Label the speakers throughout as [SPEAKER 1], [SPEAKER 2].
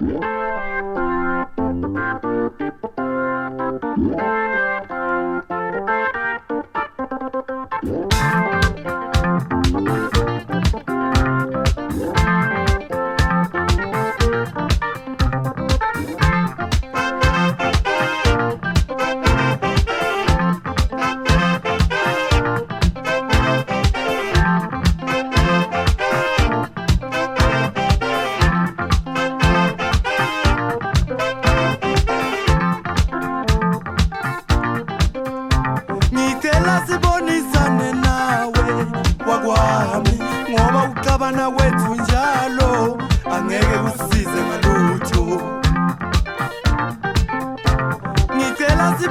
[SPEAKER 1] Yeah.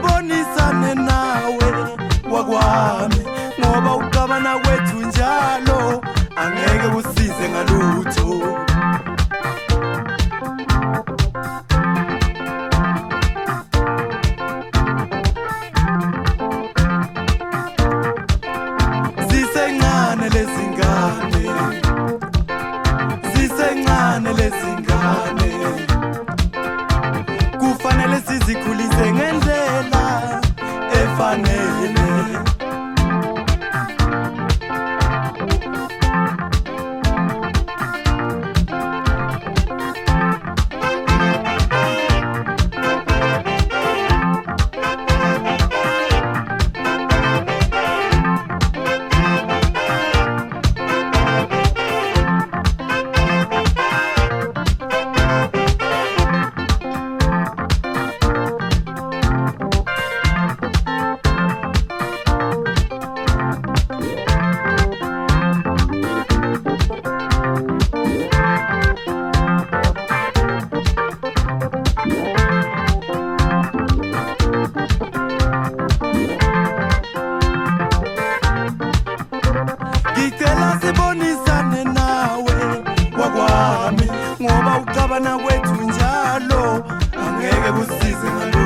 [SPEAKER 1] Sibonisane nawe wakwami ngoba uxabana kwethu njalo. Angeke usisize ngalutho. Zisencane lezingane. Zisencane lezingane. Kufanele sizikhulise ngendlela ngoba uxabana kwethu njalo. Angeke kusize ngalutho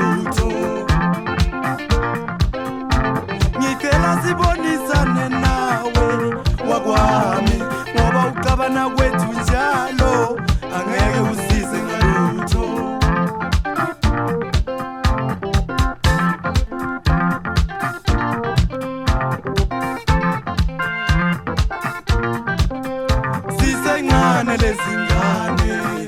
[SPEAKER 1] zisencane lezingane